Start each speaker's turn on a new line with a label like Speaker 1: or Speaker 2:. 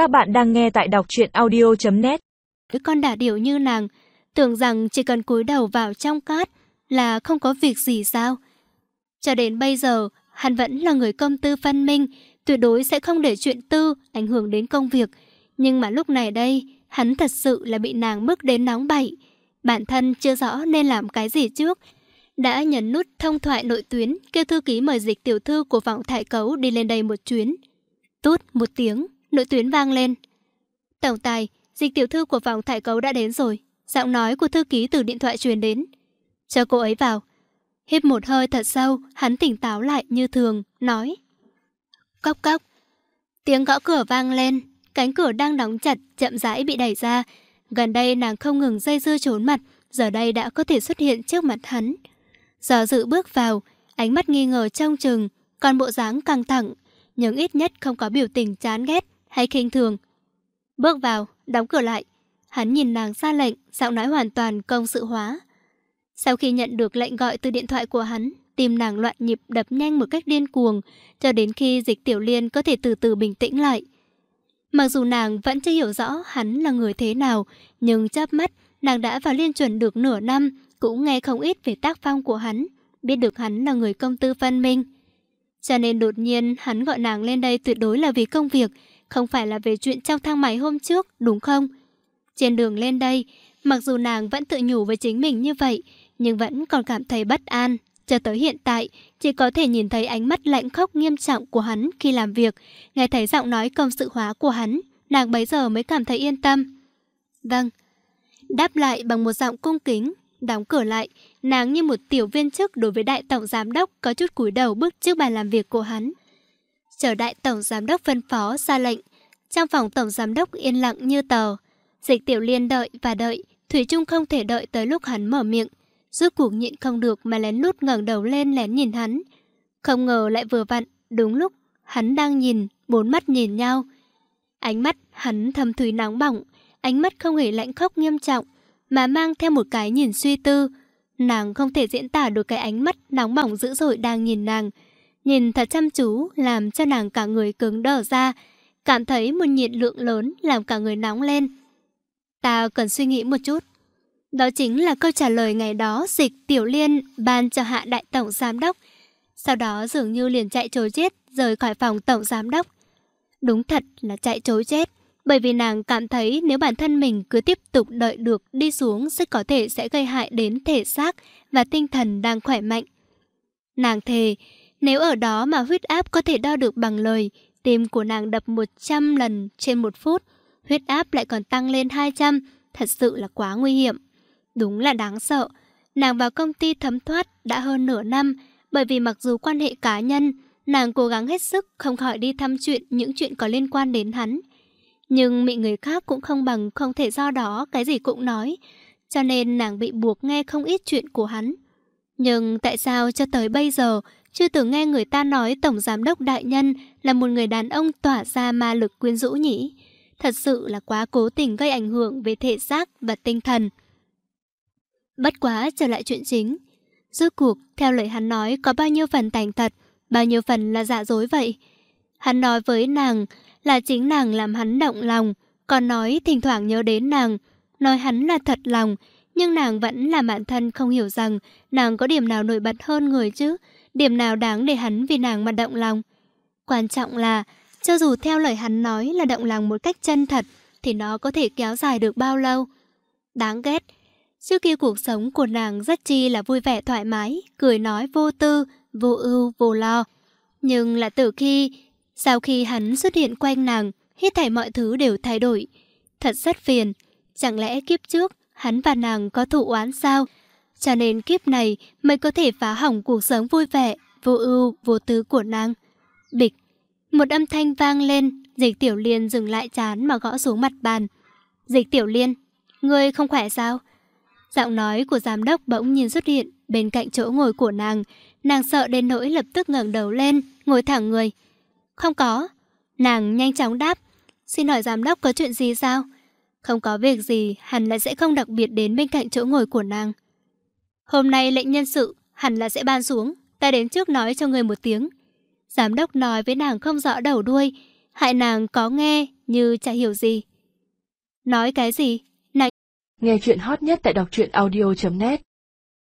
Speaker 1: Các bạn đang nghe tại đọc truyện audio.net
Speaker 2: Con đà điểu như nàng, tưởng rằng chỉ cần cúi đầu vào trong cát là không có việc gì sao? Cho đến bây giờ, hắn vẫn là người công tư phân minh, tuyệt đối sẽ không để chuyện tư ảnh hưởng đến công việc. Nhưng mà lúc này đây, hắn thật sự là bị nàng bước đến nóng bậy. Bản thân chưa rõ nên làm cái gì trước. Đã nhấn nút thông thoại nội tuyến, kêu thư ký mời dịch tiểu thư của vọng thải cấu đi lên đây một chuyến. tốt một tiếng, nội tuyến vang lên. Tổng tài, dịch tiểu thư của phòng thải cấu đã đến rồi. Giọng nói của thư ký từ điện thoại truyền đến. Cho cô ấy vào. Hít một hơi thật sâu, hắn tỉnh táo lại như thường, nói. Cốc cốc. Tiếng gõ cửa vang lên, cánh cửa đang đóng chặt, chậm rãi bị đẩy ra. Gần đây nàng không ngừng dây dưa trốn mặt, giờ đây đã có thể xuất hiện trước mặt hắn. Giờ dự bước vào, ánh mắt nghi ngờ trong chừng, còn bộ dáng căng thẳng, nhưng ít nhất không có biểu tình chán ghét hay khinh thường. Bước vào, đóng cửa lại. Hắn nhìn nàng ra lệnh, giọng nói hoàn toàn công sự hóa. Sau khi nhận được lệnh gọi từ điện thoại của hắn, tim nàng loạn nhịp đập nhanh một cách điên cuồng, cho đến khi dịch tiểu liên có thể từ từ bình tĩnh lại. Mặc dù nàng vẫn chưa hiểu rõ hắn là người thế nào, nhưng chớp mắt, nàng đã vào liên chuẩn được nửa năm, cũng nghe không ít về tác phong của hắn, biết được hắn là người công tư văn minh. Cho nên đột nhiên hắn gọi nàng lên đây tuyệt đối là vì công việc, không phải là về chuyện trong thang máy hôm trước, đúng không? Trên đường lên đây, mặc dù nàng vẫn tự nhủ với chính mình như vậy, nhưng vẫn còn cảm thấy bất an. Cho tới hiện tại, chỉ có thể nhìn thấy ánh mắt lạnh khóc nghiêm trọng của hắn khi làm việc, nghe thấy giọng nói công sự hóa của hắn, nàng bấy giờ mới cảm thấy yên tâm. Vâng. Đáp lại bằng một giọng cung kính, đóng cửa lại, nàng như một tiểu viên chức đối với đại tổng giám đốc có chút cúi đầu bước trước bàn làm việc của hắn. Chờ đại tổng giám đốc phân phó ra lệnh, trong phòng tổng giám đốc yên lặng như tờ. Dịch tiểu liên đợi và đợi, Thủy Trung không thể đợi tới lúc hắn mở miệng. Rốt cuộc nhịn không được mà lén lút ngẩng đầu lên lén nhìn hắn. Không ngờ lại vừa vặn, đúng lúc, hắn đang nhìn, bốn mắt nhìn nhau. Ánh mắt hắn thâm thủy nóng bỏng, ánh mắt không hề lạnh khóc nghiêm trọng, mà mang theo một cái nhìn suy tư. Nàng không thể diễn tả được cái ánh mắt nóng bỏng dữ dội đang nhìn nàng. Nhìn thật chăm chú làm cho nàng cả người cứng đờ ra, cảm thấy một nhiệt lượng lớn làm cả người nóng lên. Ta cần suy nghĩ một chút. Đó chính là câu trả lời ngày đó dịch Tiểu Liên ban cho hạ đại tổng giám đốc. Sau đó dường như liền chạy trối chết rời khỏi phòng tổng giám đốc. Đúng thật là chạy trối chết. Bởi vì nàng cảm thấy nếu bản thân mình cứ tiếp tục đợi được đi xuống sẽ có thể sẽ gây hại đến thể xác và tinh thần đang khỏe mạnh. Nàng thề, nếu ở đó mà huyết áp có thể đo được bằng lời, tim của nàng đập 100 lần trên một phút, huyết áp lại còn tăng lên 200, thật sự là quá nguy hiểm. Đúng là đáng sợ. Nàng vào công ty thấm thoát đã hơn nửa năm, bởi vì mặc dù quan hệ cá nhân, nàng cố gắng hết sức không khỏi đi thăm chuyện những chuyện có liên quan đến hắn. Nhưng mị người khác cũng không bằng không thể do đó cái gì cũng nói, cho nên nàng bị buộc nghe không ít chuyện của hắn. Nhưng tại sao cho tới bây giờ chưa từng nghe người ta nói Tổng Giám đốc Đại Nhân là một người đàn ông tỏa ra ma lực quyến rũ nhỉ? Thật sự là quá cố tình gây ảnh hưởng về thể xác và tinh thần. Bất quá trở lại chuyện chính. Rốt cuộc, theo lời hắn nói có bao nhiêu phần thành thật, bao nhiêu phần là giả dối vậy. Hắn nói với nàng là chính nàng làm hắn động lòng, còn nói thỉnh thoảng nhớ đến nàng, nói hắn là thật lòng, nhưng nàng vẫn là mạn thân không hiểu rằng nàng có điểm nào nổi bật hơn người chứ, điểm nào đáng để hắn vì nàng mà động lòng. Quan trọng là, cho dù theo lời hắn nói là động lòng một cách chân thật, thì nó có thể kéo dài được bao lâu. Đáng ghét, Trước kia cuộc sống của nàng rất chi là vui vẻ thoải mái, cười nói vô tư, vô ưu, vô lo. Nhưng là từ khi, sau khi hắn xuất hiện quanh nàng, hết thảy mọi thứ đều thay đổi. Thật rất phiền. Chẳng lẽ kiếp trước, hắn và nàng có thụ oán sao? Cho nên kiếp này mới có thể phá hỏng cuộc sống vui vẻ, vô ưu, vô tư của nàng. Bịch. Một âm thanh vang lên, dịch tiểu liên dừng lại chán mà gõ xuống mặt bàn. Dịch tiểu liên, ngươi không khỏe sao? Giọng nói của giám đốc bỗng nhiên xuất hiện bên cạnh chỗ ngồi của nàng. Nàng sợ đến nỗi lập tức ngẩng đầu lên, ngồi thẳng người. Không có. Nàng nhanh chóng đáp. Xin hỏi giám đốc có chuyện gì sao? Không có việc gì, hẳn là sẽ không đặc biệt đến bên cạnh chỗ ngồi của nàng. Hôm nay lệnh nhân sự, hẳn là sẽ ban xuống. Ta đến trước nói cho người một tiếng. Giám đốc nói với nàng không rõ đầu đuôi. Hại nàng có nghe, như chả hiểu gì. Nói cái gì? Này.
Speaker 1: Nghe chuyện hot nhất tại đọc truyện audio.net